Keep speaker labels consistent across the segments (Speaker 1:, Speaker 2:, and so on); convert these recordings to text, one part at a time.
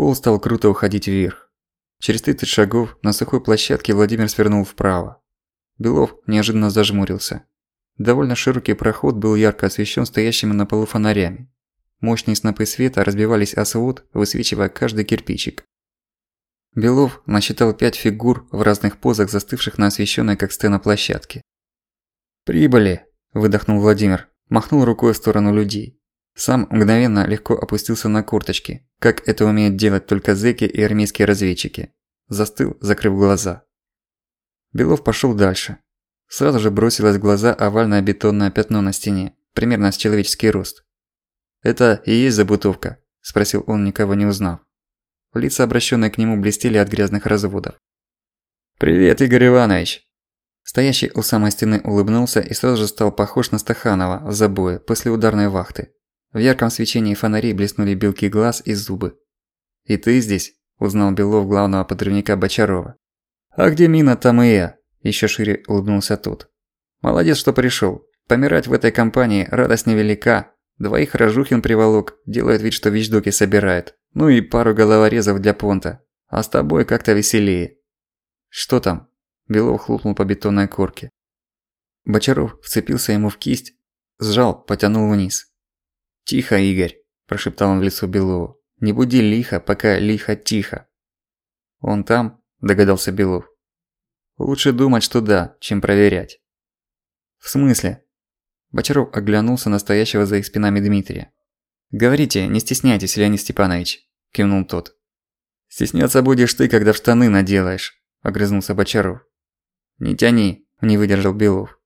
Speaker 1: Пол стал круто уходить вверх. Через 30 шагов на сухой площадке Владимир свернул вправо. Белов неожиданно зажмурился. Довольно широкий проход был ярко освещен стоящими на полу фонарями. Мощные снопы света разбивались о свод, высвечивая каждый кирпичик. Белов насчитал пять фигур в разных позах, застывших на освещенной как стена площадке. «Прибыли!» – выдохнул Владимир, махнул рукой в сторону людей. Сам мгновенно легко опустился на корточки, как это умеют делать только зэки и армейские разведчики. Застыл, закрыв глаза. Белов пошёл дальше. Сразу же бросилось в глаза овальное бетонное пятно на стене, примерно с человеческий рост. «Это и есть забутовка?» – спросил он, никого не узнав. Лица, обращенные к нему, блестели от грязных разводов. «Привет, Игорь Иванович!» Стоящий у самой стены улыбнулся и сразу же стал похож на Стаханова в забое после ударной вахты. В ярком свечении фонарей блеснули белки глаз и зубы. «И ты здесь?» – узнал Белов главного подрывника Бочарова. «А где Мина, там и я», – ещё шире улыбнулся тот. «Молодец, что пришёл. Помирать в этой компании радость невелика. Двоих Рожухин приволок, делает вид, что вещдоки собирает. Ну и пару головорезов для понта. А с тобой как-то веселее». «Что там?» – Белов хлопнул по бетонной корке. Бочаров вцепился ему в кисть, сжал, потянул вниз. «Тихо, Игорь», – прошептал он в лицо Белову. «Не буди лихо, пока лихо тихо». «Он там?» – догадался Белов. «Лучше думать, что да, чем проверять». «В смысле?» Бочаров оглянулся на стоящего за их спинами Дмитрия. «Говорите, не стесняйтесь, Леонид Степанович», – кивнул тот. «Стесняться будешь ты, когда в штаны наделаешь», – огрызнулся Бочаров. «Не тяни», – не выдержал Белов.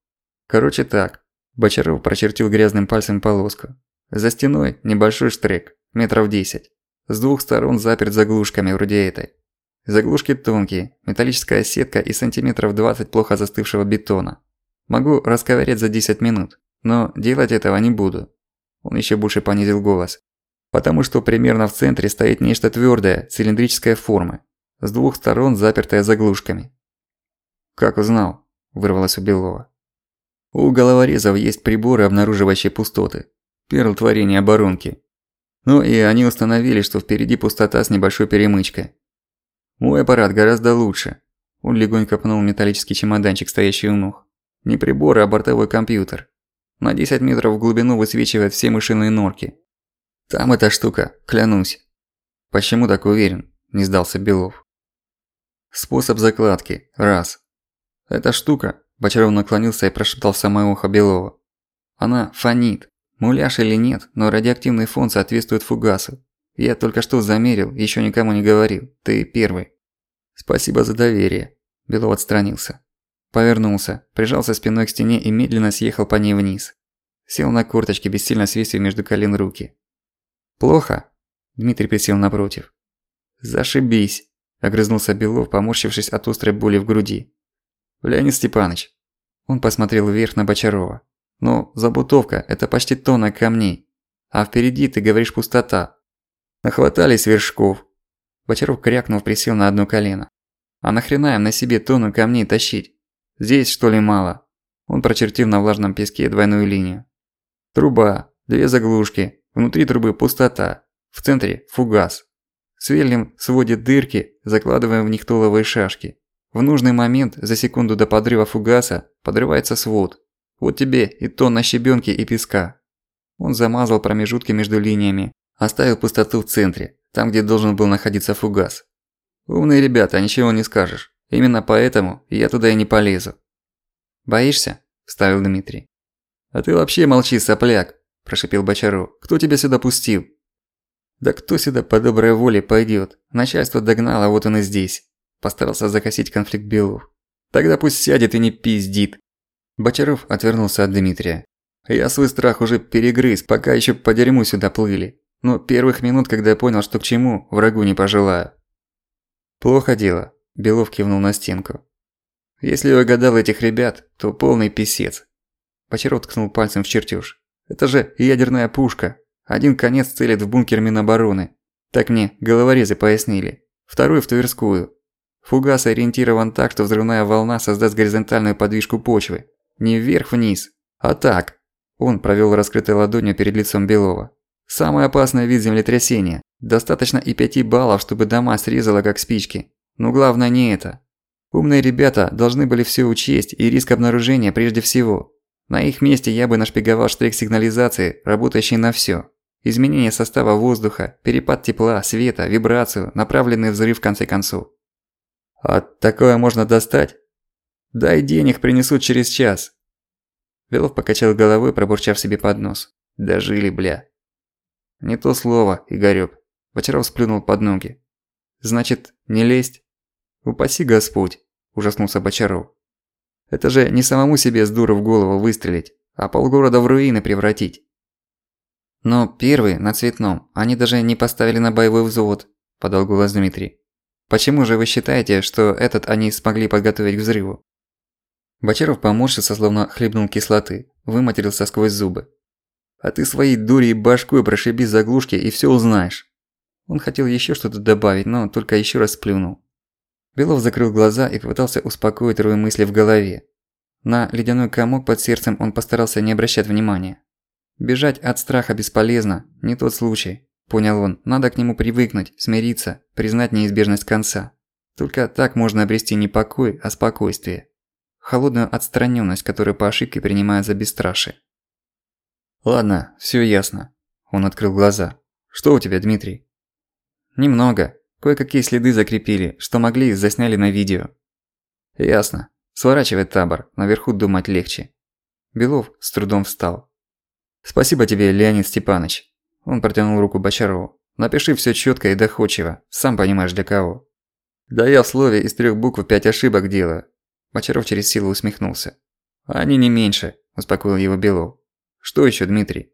Speaker 1: «Короче так». Бочаров прочертил грязным пальцем полоску. За стеной небольшой штрек, метров 10. С двух сторон заперт заглушками вроде этой. Заглушки тонкие, металлическая сетка и сантиметров 20 плохо застывшего бетона. Могу расковырять за 10 минут, но делать этого не буду. Он еще больше понизил голос. Потому что примерно в центре стоит нечто твёрдое, цилиндрической формы, с двух сторон запертое заглушками. «Как узнал?» – вырвалось у Белова. У головорезов есть приборы, обнаруживающие пустоты. Перл творения оборонки. Ну и они установили, что впереди пустота с небольшой перемычкой. Мой аппарат гораздо лучше. Он легонько пнул металлический чемоданчик, стоящий у ног. Не прибор, а бортовой компьютер. На 10 метров в глубину высвечивает все мышиные норки. Там эта штука, клянусь. Почему так уверен? Не сдался Белов. Способ закладки. Раз. Эта штука, Бочаров наклонился и прошептал в самое ухо Белова. Она фонит. Муляж или нет, но радиоактивный фон соответствует фугасу. Я только что замерил, еще никому не говорил. Ты первый. Спасибо за доверие. Белов отстранился. Повернулся, прижался спиной к стене и медленно съехал по ней вниз. Сел на корточки, бессильно свесив между колен руки. «Плохо?» Дмитрий присел напротив. «Зашибись!» – огрызнулся Белов, поморщившись от острой боли в груди. «Леонид Степанович!» Он посмотрел вверх на Бочарова. Ну, забутовка – это почти тонна камней. А впереди, ты говоришь, пустота. Нахватались вершков. Бочаров крякнув присел на одно колено. А нахрена им на себе тонну камней тащить? Здесь что ли мало? Он прочертил на влажном песке двойную линию. Труба, две заглушки, внутри трубы пустота, в центре фугас. Сверлим сводит дырки, закладываем в них толовые шашки. В нужный момент, за секунду до подрыва фугаса, подрывается свод. Вот тебе и тонна щебенки и песка. Он замазал промежутки между линиями, оставил пустоту в центре, там, где должен был находиться фугас. Умные ребята, ничего не скажешь. Именно поэтому я туда и не полезу. «Боишься?» – вставил Дмитрий. «А ты вообще молчи, сопляк!» – прошипел Бочаров. «Кто тебя сюда пустил?» «Да кто сюда по доброй воле пойдет? Начальство догнало, вот он и здесь!» Постарался закосить конфликт Белов. «Тогда пусть сядет и не пиздит!» Бочаров отвернулся от Дмитрия. «Я свой страх уже перегрыз, пока еще по дерьму сюда плыли. Но первых минут, когда я понял, что к чему, врагу не пожелаю». «Плохо дело», – Белов кивнул на стенку. «Если я угадал этих ребят, то полный писец». Бочаров ткнул пальцем в чертеж. «Это же ядерная пушка. Один конец целит в бункер Минобороны. Так мне головорезы пояснили. Второй в Тверскую. Фугас ориентирован так, что взрывная волна создаст горизонтальную подвижку почвы. Не вверх-вниз, а так. Он провёл раскрытой ладонью перед лицом Белова. Самый опасный вид землетрясения. Достаточно и 5 баллов, чтобы дома срезало как спички. Но главное не это. Умные ребята должны были все учесть и риск обнаружения прежде всего. На их месте я бы нашпиговал штрих сигнализации, работающий на всё. Изменение состава воздуха, перепад тепла, света, вибрацию, направленный взрыв в конце концов. А такое можно достать? Дай денег, принесут через час. Белов покачал головой, пробурчав себе под нос. Дожили, бля. Не то слово, Игорёк. Бочаров сплюнул под ноги. Значит, не лезть? Упаси Господь, ужаснулся Бочаров. Это же не самому себе с дуры в голову выстрелить, а полгорода в руины превратить. Но первый, на цветном, они даже не поставили на боевой взвод, подал голос Дмитрий. Почему же вы считаете, что этот они смогли подготовить к взрыву? Бочаров поморщился, словно хлебнул кислоты, выматерился сквозь зубы. А ты своей дурей башкой прошиби заглушки и всё узнаешь. Он хотел ещё что-то добавить, но только ещё раз сплюнул. Белов закрыл глаза и попытался успокоить рой мысли в голове. На ледяной комок под сердцем он постарался не обращать внимания. Бежать от страха бесполезно, не тот случай. Понял он, надо к нему привыкнуть, смириться, признать неизбежность конца. Только так можно обрести не покой, а спокойствие. Холодную отстраненность, которую по ошибке принимают за бесстрашие. «Ладно, все ясно». Он открыл глаза. «Что у тебя, Дмитрий?» «Немного. Кое-какие следы закрепили, что могли, засняли на видео». «Ясно. Сворачивай табор, наверху думать легче». Белов с трудом встал. «Спасибо тебе, Леонид Степанович». Он протянул руку Бочарову. «Напиши все четко и доходчиво, сам понимаешь для кого». «Да я в слове из трех букв пять ошибок делаю». Бочаров через силу усмехнулся. «Они не меньше», – успокоил его Белов. «Что еще, Дмитрий?»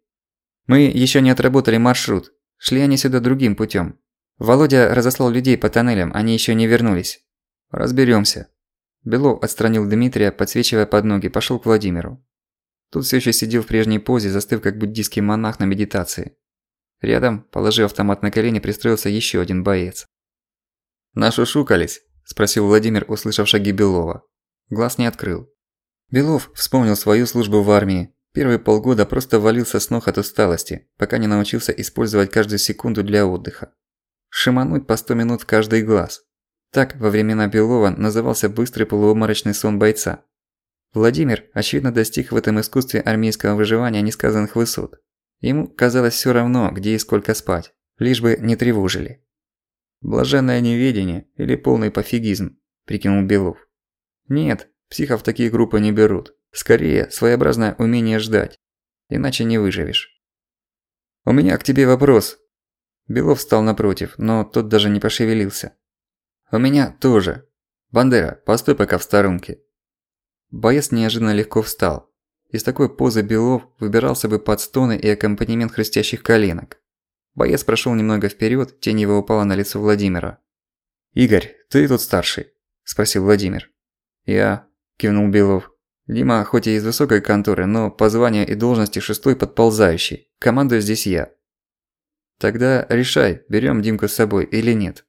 Speaker 1: «Мы еще не отработали маршрут. Шли они сюда другим путем. Володя разослал людей по тоннелям, они еще не вернулись. Разберемся. Белов отстранил Дмитрия, подсвечивая под ноги, пошел к Владимиру. Тут все еще сидел в прежней позе, застыв как буддийский монах на медитации. Рядом, положив автомат на колени, пристроился еще один боец. «Нашушукались?» – спросил Владимир, услышав шаги Белова. Глаз не открыл. Белов вспомнил свою службу в армии. Первые полгода просто валился с ног от усталости, пока не научился использовать каждую секунду для отдыха. Шимануть по 100 минут в каждый глаз. Так во времена Белова назывался быстрый полуобморочный сон бойца. Владимир, очевидно, достиг в этом искусстве армейского выживания несказанных высот. Ему казалось всё равно, где и сколько спать, лишь бы не тревожили. «Блаженное неведение или полный пофигизм», – прикинул Белов. «Нет, психов такие группы не берут. Скорее, своеобразное умение ждать. Иначе не выживешь». «У меня к тебе вопрос». Белов встал напротив, но тот даже не пошевелился. «У меня тоже. Бандера, постой пока в сторонке». Боец неожиданно легко встал. Из такой позы Белов выбирался бы под стоны и аккомпанемент хрустящих коленок. Боец прошел немного вперед, тень его упала на лицо Владимира. «Игорь, ты тут старший?» – спросил Владимир. «Я», – кивнул Белов. «Дима хоть и из высокой конторы, но по званию и должности шестой подползающий. Командую здесь я». «Тогда решай, берем Димку с собой или нет».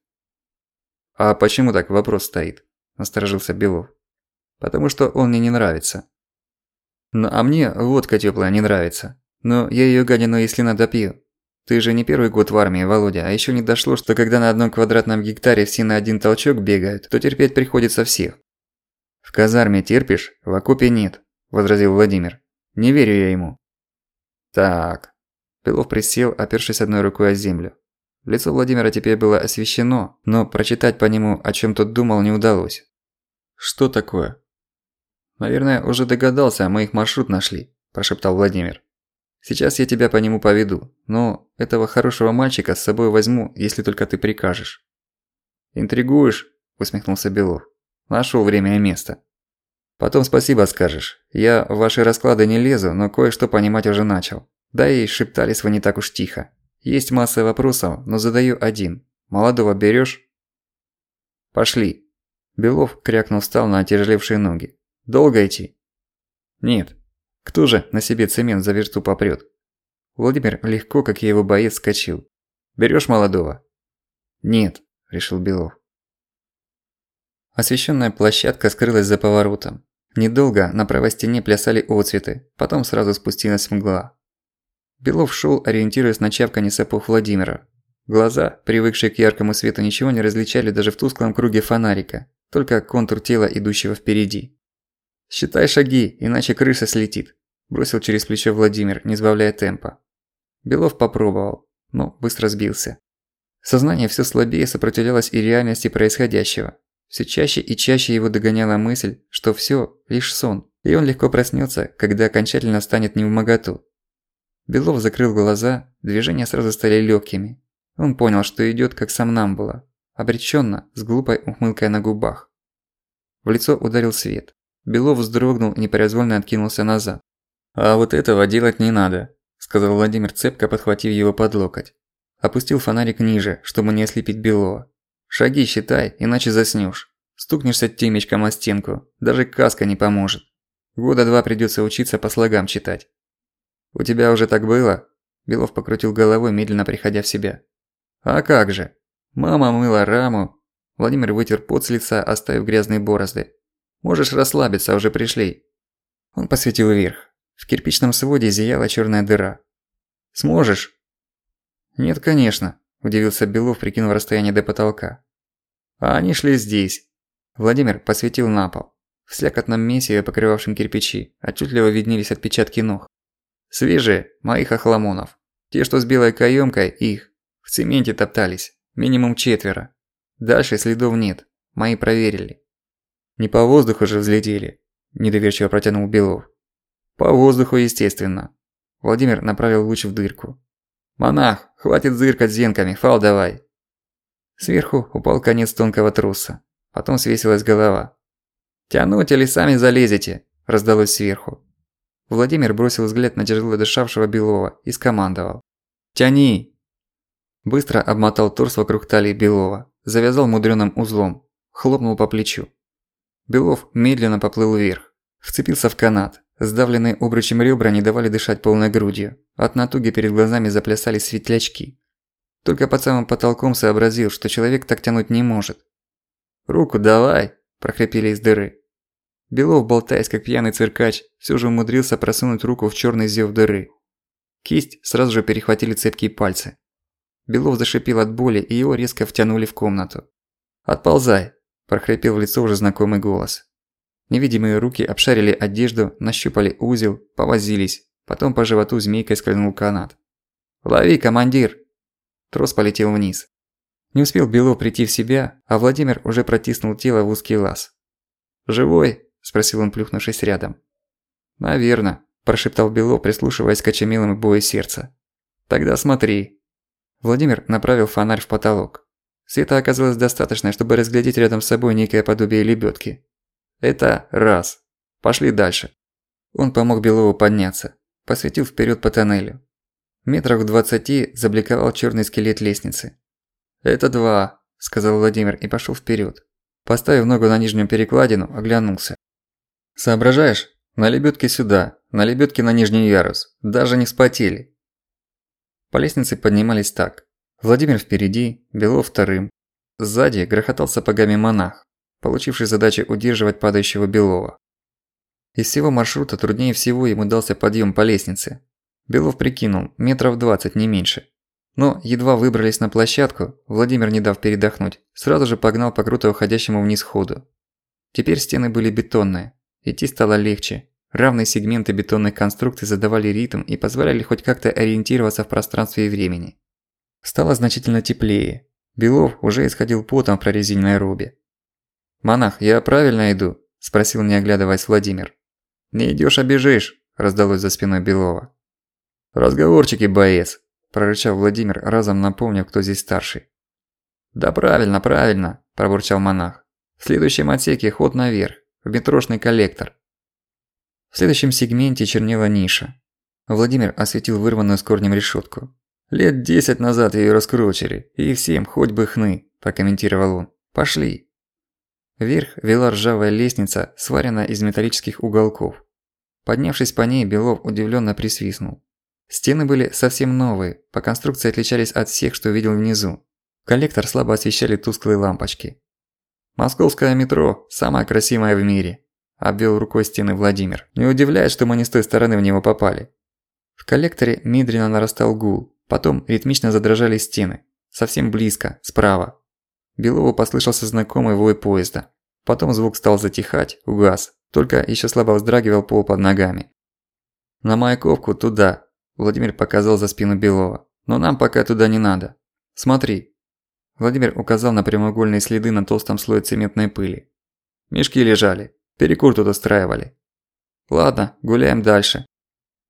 Speaker 1: «А почему так вопрос стоит?» – насторожился Белов. «Потому что он мне не нравится». «Ну, а мне водка тёплая не нравится. Но я её гадину, если надо, пью. Ты же не первый год в армии, Володя, а ещё не дошло, что когда на одном квадратном гектаре все на один толчок бегают, то терпеть приходится всех». «В казарме терпишь, в окопе нет», – возразил Владимир. «Не верю я ему». «Так». Белов присел, опершись одной рукой о землю. Лицо Владимира теперь было освещено, но прочитать по нему, о чем тот думал, не удалось. «Что такое?» «Наверное, уже догадался, мы их маршрут нашли», – прошептал Владимир. «Сейчас я тебя по нему поведу, но этого хорошего мальчика с собой возьму, если только ты прикажешь». «Интригуешь?» – усмехнулся Белов. «Нашёл время и место». «Потом спасибо скажешь. Я в ваши расклады не лезу, но кое-что понимать уже начал. Да и шептались вы не так уж тихо. Есть масса вопросов, но задаю один. Молодого берёшь? Пошли. Белов крякнул встал на отяжелевшие ноги. Долго идти? Нет. Кто же на себе цемент за версту попрёт? Владимир легко, как и его боец, скочил. Берёшь молодого? Нет, решил Белов. Освещенная площадка скрылась за поворотом. Недолго на правой стене плясали отцветы, потом сразу спустилась мгла. Белов шел, ориентируясь на чавканье сапог Владимира. Глаза, привыкшие к яркому свету, ничего не различали даже в тусклом круге фонарика, только контур тела, идущего впереди. «Считай шаги, иначе крыша слетит», – бросил через плечо Владимир, не сбавляя темпа. Белов попробовал, но быстро сбился. Сознание все слабее сопротивлялось и реальности происходящего. Все чаще и чаще его догоняла мысль, что все лишь сон, и он легко проснется, когда окончательно станет невмоготу. Белов закрыл глаза, движения сразу стали легкими. Он понял, что идет как сам нам было, обреченно, с глупой ухмылкой на губах. В лицо ударил свет. Белов вздрогнул и непроизвольно откинулся назад. «А вот этого делать не надо», – сказал Владимир цепко, подхватив его под локоть. Опустил фонарик ниже, чтобы не ослепить Белова. «Шаги считай, иначе заснёшь. Стукнешься темечком о стенку, даже каска не поможет. Года два придётся учиться по слогам читать». «У тебя уже так было?» Белов покрутил головой, медленно приходя в себя. «А как же? Мама мыла раму». Владимир вытер пот с лица, оставив грязные борозды. «Можешь расслабиться, уже пришли». Он посветил вверх. В кирпичном своде зияла чёрная дыра. «Сможешь?» «Нет, конечно», – удивился Белов, прикинув расстояние до потолка. «А они шли здесь». Владимир посветил на пол. В слякотном месиве, покрывавшем кирпичи, отчетливо виднелись отпечатки ног. «Свежие, моих охламонов. Те, что с белой каёмкой, их. В цементе топтались. Минимум четверо. Дальше следов нет. Мои проверили». «Не по воздуху же взлетели», – недоверчиво протянул Белов. «По воздуху, естественно». Владимир направил луч в дырку. «Монах, хватит зыркать зенками, фал давай!» Сверху упал конец тонкого труса. Потом свесилась голова. «Тянуть или сами залезете?» – раздалось сверху. Владимир бросил взгляд на тяжело дышавшего Белова и скомандовал. «Тяни!» Быстро обмотал торс вокруг талии Белова, завязал мудрёным узлом, хлопнул по плечу. Белов медленно поплыл вверх, вцепился в канат, Сдавленные обручем ребра не давали дышать полной грудью. От натуги перед глазами заплясали светлячки. Только под самым потолком сообразил, что человек так тянуть не может. «Руку давай!» – прохрипели из дыры. Белов, болтаясь как пьяный циркач, все же умудрился просунуть руку в черный зев дыры. Кисть сразу же перехватили цепкие пальцы. Белов зашипел от боли, и его резко втянули в комнату. «Отползай!» – прохрипел в лицо уже знакомый голос. Невидимые руки обшарили одежду, нащупали узел, повозились. Потом по животу змейкой скользнул канат. «Лови, командир!» Трос полетел вниз. Не успел Белов прийти в себя, а Владимир уже протиснул тело в узкий лаз. «Живой?» – спросил он, плюхнувшись рядом. «Наверно», – прошептал Белов, прислушиваясь к очумелому бою сердца. «Тогда смотри». Владимир направил фонарь в потолок. Света оказалось достаточно, чтобы разглядеть рядом с собой некое подобие лебёдки. Это раз. Пошли дальше. Он помог Белову подняться. Посветил вперед по тоннелю. Метрах в двадцати забликовал черный скелет лестницы. «Это два», – сказал Владимир и пошел вперед. Поставив ногу на нижнюю перекладину, оглянулся. «Соображаешь? На лебедке сюда, на лебедке на нижний ярус. Даже не вспотели». По лестнице поднимались так. Владимир впереди, Белов вторым. Сзади грохотал сапогами монах получивший задачу удерживать падающего Белова. Из всего маршрута труднее всего ему дался подъем по лестнице. Белов прикинул, метров 20, не меньше. Но едва выбрались на площадку, Владимир, не дав передохнуть, сразу же погнал по круто уходящему вниз ходу. Теперь стены были бетонные, идти стало легче. Равные сегменты бетонной конструкции задавали ритм и позволяли хоть как-то ориентироваться в пространстве и времени. Стало значительно теплее. Белов уже исходил потом в прорезиненной робе. «Монах, я правильно иду?» – спросил, не оглядываясь Владимир. «Не идёшь, а бежишь», – раздалось за спиной Белова. «Разговорчики, боец», – прорычал Владимир, разом напомнив, кто здесь старший. «Да правильно, правильно», – пробурчал монах. «В следующем отсеке ход наверх, в метрошный коллектор». В следующем сегменте чернела ниша. Владимир осветил вырванную с корнем решётку. «Лет десять назад её раскручили, и всем хоть бы хны», – прокомментировал он. «Пошли». Вверх вела ржавая лестница, сваренная из металлических уголков. Поднявшись по ней, Белов удивленно присвистнул. Стены были совсем новые, по конструкции отличались от всех, что видел внизу. Коллектор слабо освещали тусклые лампочки. «Московское метро – самое красивое в мире», – обвел рукой стены Владимир. «Не удивляет, что мы не с той стороны в него попали». В коллекторе медленно нарастал гул, потом ритмично задрожали стены. Совсем близко, справа. Белову послышался знакомый вой поезда. Потом звук стал затихать, угас, только еще слабо вздрагивал пол под ногами. «На Маяковку туда», – Владимир показал за спину Белова. «Но нам пока туда не надо. Смотри». Владимир указал на прямоугольные следы на толстом слое цементной пыли. Мешки лежали, перекур тут устраивали. Ладно, гуляем дальше.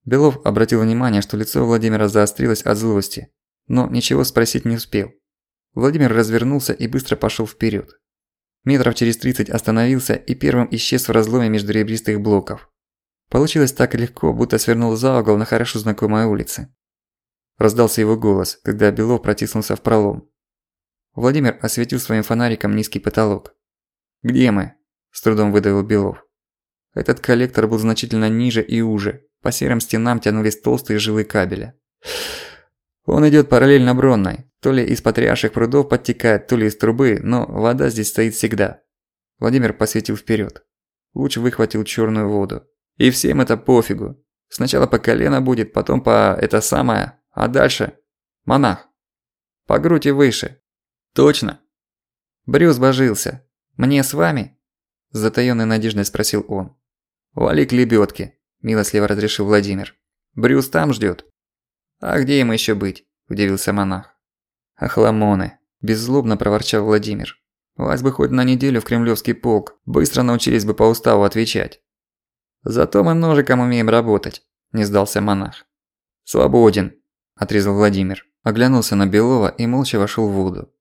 Speaker 1: Белов обратил внимание, что лицо Владимира заострилось от злости, но ничего спросить не успел. Владимир развернулся и быстро пошел вперед. Метров через 30 остановился и первым исчез в разломе между ребристых блоков. Получилось так легко, будто свернул за угол на хорошо знакомой улице. Раздался его голос, когда Белов протиснулся в пролом. Владимир осветил своим фонариком низкий потолок. «Где мы?» – с трудом выдавил Белов. Этот коллектор был значительно ниже и уже. По серым стенам тянулись толстые жилы кабеля. Он идёт параллельно Бронной. То ли из потрясших прудов подтекает, то ли из трубы, но вода здесь стоит всегда. Владимир посветил вперёд. Луч выхватил чёрную воду. И всем это пофигу. Сначала по колено будет, потом по это самое, а дальше монах. По грудь и выше. Точно. Брюс божился. Мне с вами? С затаённой надеждой спросил он. Вали к лебёдке, милостливо разрешил Владимир. Брюс там ждёт. «А где им еще быть?» – удивился монах. «Охламоны!» – беззлобно проворчал Владимир. «Вас бы хоть на неделю в кремлевский полк, быстро научились бы по уставу отвечать». «Зато мы ножиком умеем работать», – не сдался монах. «Свободен», – отрезал Владимир. Оглянулся на Белова и молча вошел в воду.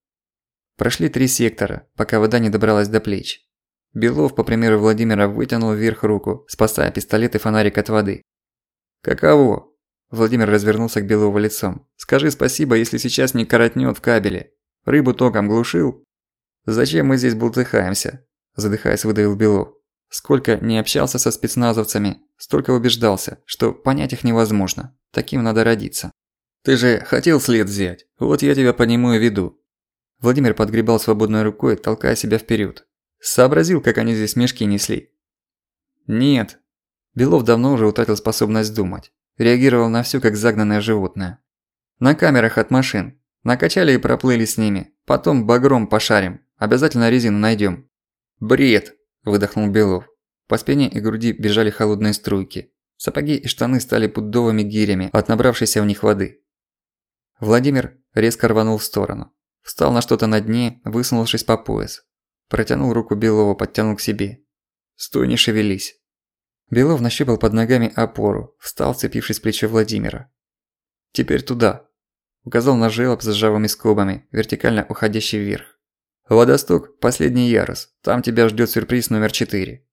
Speaker 1: Прошли три сектора, пока вода не добралась до плеч. Белов, по примеру Владимира, вытянул вверх руку, спасая пистолет и фонарик от воды. «Каково?» Владимир развернулся к Белову лицом. «Скажи спасибо, если сейчас не коротнёт в кабеле. Рыбу током глушил?» «Зачем мы здесь бултыхаемся?» Задыхаясь, выдавил Белов. Сколько не общался со спецназовцами, столько убеждался, что понять их невозможно. Таким надо родиться. «Ты же хотел след взять, вот я тебя по нему и веду». Владимир подгребал свободной рукой, толкая себя вперед. Сообразил, как они здесь мешки несли. «Нет». Белов давно уже утратил способность думать. Реагировал на всё как загнанное животное. На камерах от машин. Накачали и проплыли с ними. Потом багром пошарим. Обязательно резину найдём. «Бред!» – выдохнул Белов. По спине и груди бежали холодные струйки. Сапоги и штаны стали пудовыми гирями от набравшейся в них воды. Владимир резко рванул в сторону. Встал на что-то на дне, высунувшись по пояс. Протянул руку Белова, подтянул к себе. «Стой, не шевелись!» Белов нащупал под ногами опору, встал, цепившись в плечо Владимира. «Теперь туда», – указал на желоб с ржавыми скобами, вертикально уходящий вверх. «Водосток – последний ярус, там тебя ждёт сюрприз номер четыре».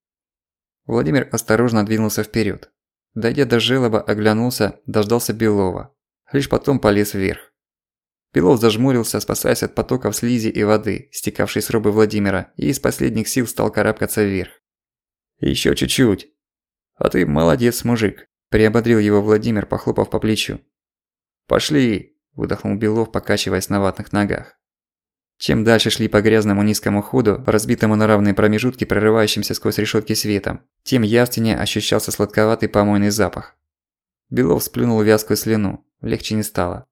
Speaker 1: Владимир осторожно двинулся вперёд. Дойдя до желоба, оглянулся, дождался Белова. Лишь потом полез вверх. Белов зажмурился, спасаясь от потоков слизи и воды, стекавшей с робы Владимира, и из последних сил стал карабкаться вверх. «Ещё чуть-чуть», «А ты молодец, мужик», – приободрил его Владимир, похлопав по плечу. «Пошли», – выдохнул Белов, покачиваясь на ватных ногах. Чем дальше шли по грязному низкому ходу, разбитому на равные промежутки, прорывающимся сквозь решетки светом, тем явственнее ощущался сладковатый помойный запах. Белов сплюнул вязкую слюну, легче не стало.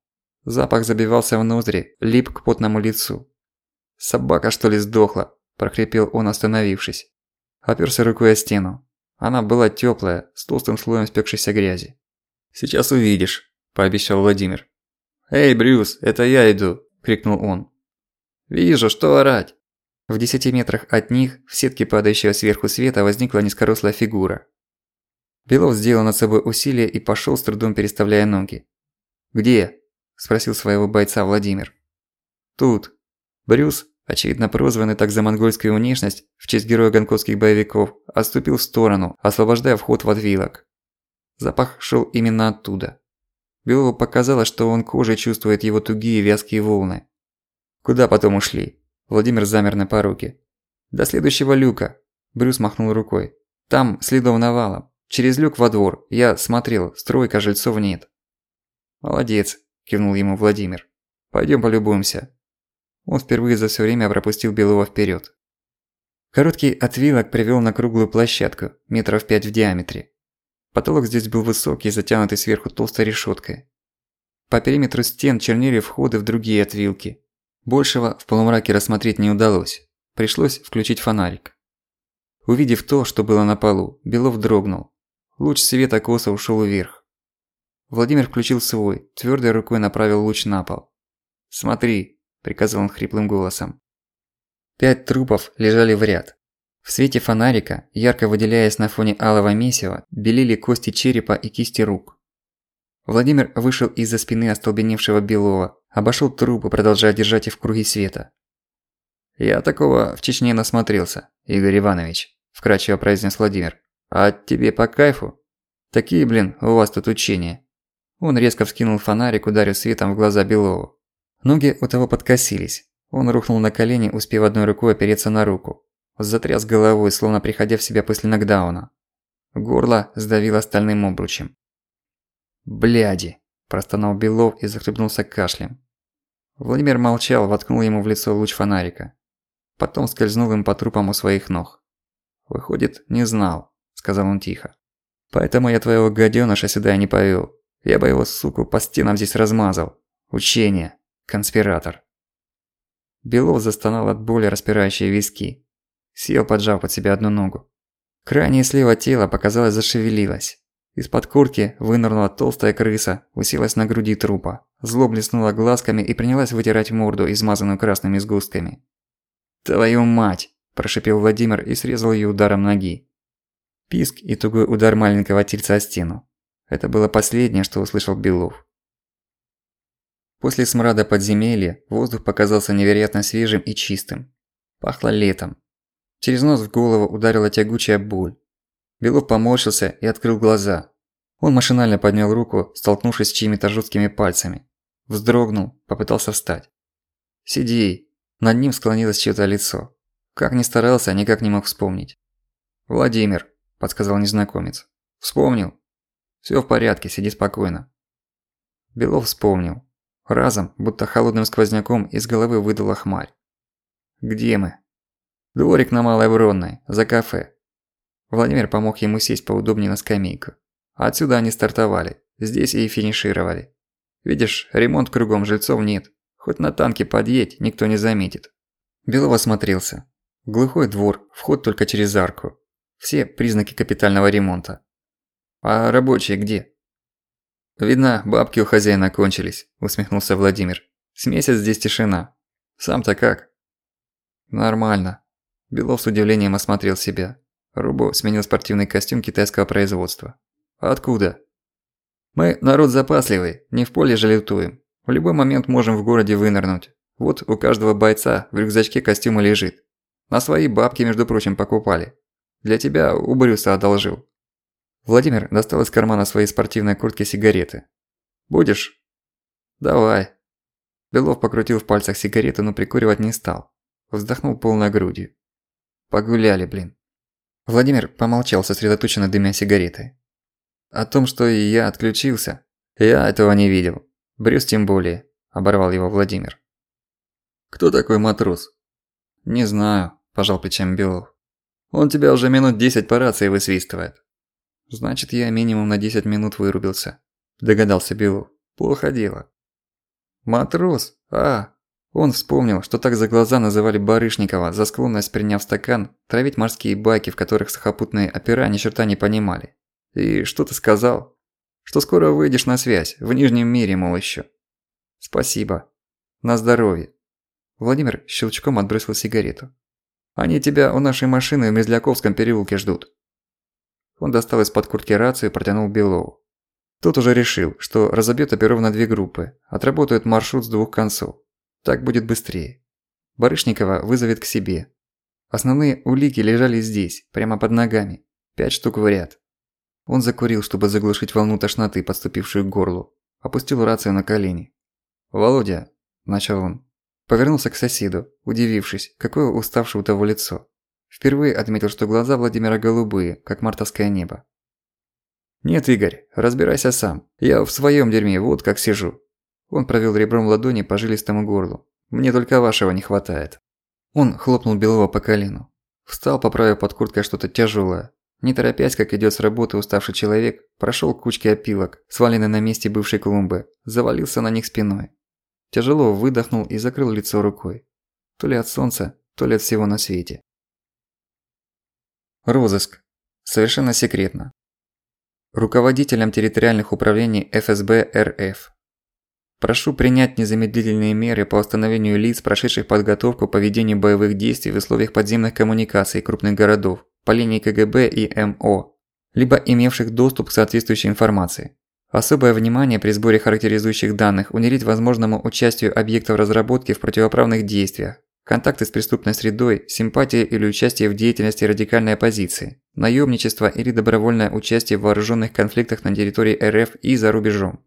Speaker 1: Запах забивался в ноздри, лип к потному лицу. «Собака, что ли, сдохла?» – прохрипел он, остановившись. Опёрся рукой о стену. Она была тёплая, с толстым слоем спекшейся грязи. «Сейчас увидишь», – пообещал Владимир. «Эй, Брюс, это я иду!» – крикнул он. «Вижу, что орать!» В десяти метрах от них, в сетке падающего сверху света, возникла низкорослая фигура. Белов сделал над собой усилие и пошёл с трудом переставляя ноги. «Где?» – спросил своего бойца Владимир. «Тут». Брюс, очевидно прозванный так за монгольскую внешность, в честь героя гонконгских боевиков, отступил в сторону, освобождая вход в отвилок. Запах шел именно оттуда. Белову показалось, что он кожей чувствует его тугие вязкие волны. «Куда потом ушли?» Владимир замер на пороге. «До следующего люка», – Брюс махнул рукой. «Там следов навалом. Через люк во двор. Я смотрел, стройка жильцов нет». «Молодец», – кивнул ему Владимир. «Пойдём полюбуемся. Он впервые за всё время пропустил Белого вперёд. Короткий отвилок привёл на круглую площадку, метров пять в диаметре. Потолок здесь был высокий, затянутый сверху толстой решеткой. По периметру стен чернели входы в другие отвилки. Большего в полумраке рассмотреть не удалось. Пришлось включить фонарик. Увидев то, что было на полу, Белов дрогнул. Луч света косо ушел вверх. Владимир включил свой, твердой рукой направил луч на пол. «Смотри», – приказал он хриплым голосом. Пять трупов лежали в ряд. В свете фонарика, ярко выделяясь на фоне алого месива, белели кости черепа и кисти рук. Владимир вышел из-за спины остолбеневшего Белова, обошел трупы, продолжая держать их в круге света. «Я такого в Чечне насмотрелся, Игорь Иванович», – вкратчиво произнес Владимир. «А тебе по кайфу? Такие, блин, у вас тут учения». Он резко вскинул фонарик, ударив светом в глаза Белову. Ноги у того подкосились. Он рухнул на колени, успев одной рукой опереться на руку. Затряс головой, словно приходя в себя после нокдауна. Горло сдавило стальным обручем. «Бляди!» – простонал Белов и захлебнулся кашлем. Владимир молчал, воткнул ему в лицо луч фонарика. Потом скользнул им по трупам у своих ног. «Выходит, не знал», – сказал он тихо. «Поэтому я твоего гадёныша сюда не повёл. Я бы его, суку, по стенам здесь размазал. Учение. Конспиратор». Белов застонал от боли, распирающей виски. Сел, поджав под себя одну ногу. Крайнее слева тело, показалось, зашевелилось. Из-под куртки вынырнула толстая крыса, уселась на груди трупа, зло блеснула глазками и принялась вытирать морду, измазанную красными сгустками. «Твою мать!» – прошипел Владимир и срезал её ударом ноги. Писк и тугой удар маленького тельца о стену. Это было последнее, что услышал Белов. После смрада подземелья воздух показался невероятно свежим и чистым. Пахло летом. Через нос в голову ударила тягучая боль. Белов поморщился и открыл глаза. Он машинально поднял руку, столкнувшись с чьими-то жуткими пальцами. Вздрогнул, попытался встать. «Сиди!» Над ним склонилось чьё-то лицо. Как ни старался, никак не мог вспомнить. «Владимир», – подсказал незнакомец. «Вспомнил?» «Всё в порядке, сиди спокойно». Белов вспомнил. Разом, будто холодным сквозняком, из головы выдала хмарь. «Где мы?» «Дворик на Малой Бронной, за кафе». Владимир помог ему сесть поудобнее на скамейку. Отсюда они стартовали, здесь и финишировали. Видишь, ремонт кругом, жильцов нет. Хоть на танке подъедь, никто не заметит. Белов осмотрелся. Глухой двор, вход только через арку. Все признаки капитального ремонта. А рабочие где? «Видно, бабки у хозяина кончились», – усмехнулся Владимир. «С месяц здесь тишина. Сам-то как?» «Нормально». Белов с удивлением осмотрел себя. Рубо сменил спортивный костюм китайского производства. «Откуда?» «Мы народ запасливый, не в поле же лютуем. В любой момент можем в городе вынырнуть. Вот у каждого бойца в рюкзачке костюма лежит. На свои бабки, между прочим, покупали. Для тебя у Брюса одолжил. Владимир достал из кармана своей спортивной куртки сигареты. «Будешь?» «Давай». Белов покрутил в пальцах сигарету, но прикуривать не стал. Вздохнул полной грудью. «Погуляли, блин». Владимир помолчал, сосредоточенно дымя сигаретой. «О том, что и я отключился, я этого не видел. Брюс тем более», – оборвал его Владимир. «Кто такой матрос?» «Не знаю», – пожал плечами Белов. «Он тебя уже минут десять по рации высвистывает. Значит, я минимум на 10 минут вырубился. Догадался Белов. Плохо дело. Матрос? А, он вспомнил, что так за глаза называли Барышникова за склонность, приняв стакан, травить морские байки, в которых сухопутные опера ни черта не понимали. И что ты сказал? Что скоро выйдешь на связь, в Нижнем мире, мол, ещё. Спасибо. На здоровье. Владимир щелчком отбросил сигарету. Они тебя у нашей машины в Мезляковском переулке ждут. Он достал из-под куртки рацию и протянул Белову. Тот уже решил, что разобьет оперов на две группы, отработает маршрут с двух концов. Так будет быстрее. Барышникова вызовет к себе. Основные улики лежали здесь, прямо под ногами. Пять штук в ряд. Он закурил, чтобы заглушить волну тошноты, подступившую к горлу. Опустил рацию на колени. «Володя», – начал он. Повернулся к соседу, удивившись, какое уставшее у того лицо. Впервые отметил, что глаза Владимира голубые, как мартовское небо. «Нет, Игорь, разбирайся сам. Я в своём дерьме, вот как сижу». Он провёл ребром ладони по жилистому горлу. «Мне только вашего не хватает». Он хлопнул Белова по колену. Встал, поправив под курткой что-то тяжёлое. Не торопясь, как идёт с работы уставший человек, прошёл к кучке опилок, сваленной на месте бывшей клумбы, завалился на них спиной. Тяжело выдохнул и закрыл лицо рукой. То ли от солнца, то ли от всего на свете. Розыск. Совершенно секретно. Руководителям территориальных управлений ФСБ РФ. Прошу принять незамедлительные меры по установлению лиц, прошедших подготовку по ведению боевых действий в условиях подземных коммуникаций крупных городов по линии КГБ и МО, либо имевших доступ к соответствующей информации. Особое внимание при сборе характеризующих данных уделить возможному участию объектов разработки в противоправных действиях, контакты с преступной средой, симпатия или участие в деятельности радикальной оппозиции, наёмничество или добровольное участие в вооруженных конфликтах на территории РФ и за рубежом.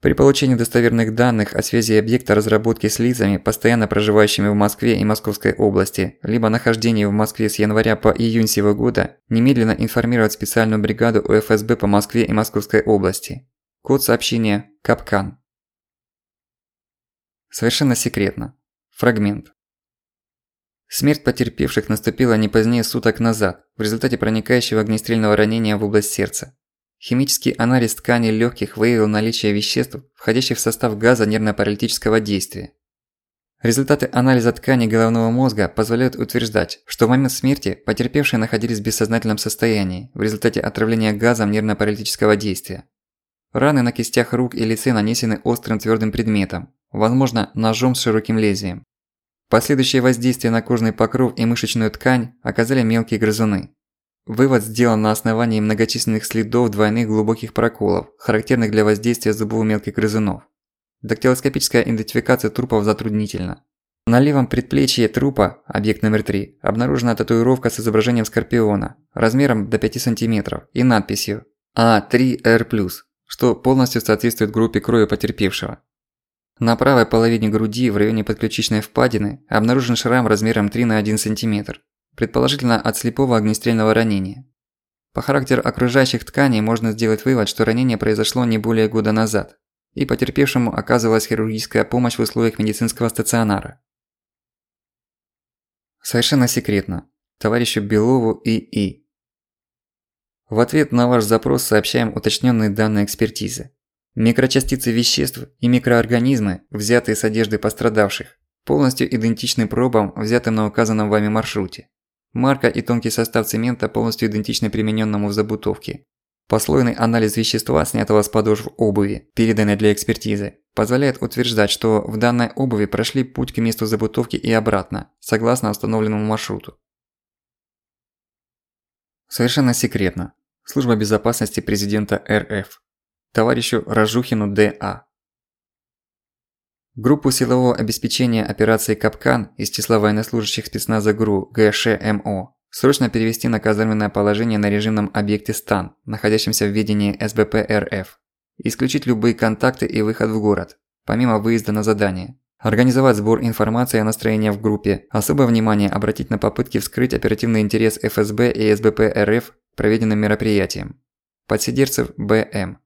Speaker 1: При получении достоверных данных о связи объекта разработки с лицами, постоянно проживающими в Москве и Московской области, либо нахождении в Москве с января по июнь сего года, немедленно информировать специальную бригаду УФСБ по Москве и Московской области. Код сообщения «Капкан». Совершенно секретно. Фрагмент. Смерть потерпевших наступила не позднее суток назад, в результате проникающего огнестрельного ранения в область сердца. Химический анализ тканей легких выявил наличие веществ, входящих в состав газа нервно-паралитического действия. Результаты анализа тканей головного мозга позволяют утверждать, что в момент смерти потерпевшие находились в бессознательном состоянии в результате отравления газом нервно-паралитического действия. Раны на кистях рук и лице нанесены острым твердым предметом, возможно, ножом с широким лезвием. Последующее воздействие на кожный покров и мышечную ткань оказали мелкие грызуны. Вывод сделан на основании многочисленных следов двойных глубоких проколов, характерных для воздействия зубов мелких грызунов. Дактилоскопическая идентификация трупов затруднительна. На левом предплечье трупа, объект номер 3, обнаружена татуировка с изображением скорпиона, размером до 5 см и надписью А3R+, что полностью соответствует группе крови потерпевшего. На правой половине груди в районе подключичной впадины обнаружен шрам размером 3 на 1 см, предположительно от слепого огнестрельного ранения. По характеру окружающих тканей можно сделать вывод, что ранение произошло не более года назад, и потерпевшему оказывалась хирургическая помощь в условиях медицинского стационара. Совершенно секретно. Товарищу Белову И.И. В ответ на ваш запрос сообщаем уточненные данные экспертизы. Микрочастицы веществ и микроорганизмы, взятые с одежды пострадавших, полностью идентичны пробам, взятым на указанном вами маршруте. Марка и тонкий состав цемента полностью идентичны примененному в забутовке. Послойный анализ вещества, снятого с подошв обуви, переданный для экспертизы, позволяет утверждать, что в данной обуви прошли путь к месту забутовки и обратно, согласно установленному маршруту. Совершенно секретно. Служба безопасности президента РФ. Товарищу Рожухину Д.А. Группу силового обеспечения операции «Капкан» из числа военнослужащих спецназа ГРУ ГШМО срочно перевести на казарменное положение на режимном объекте «Стан», находящемся в ведении СБП РФ. Исключить любые контакты и выход в город, помимо выезда на задание. Организовать сбор информации о настроении в группе, особое внимание обратить на попытки вскрыть оперативный интерес ФСБ и СБП РФ проведенным мероприятием. Подсидерцев Б.М.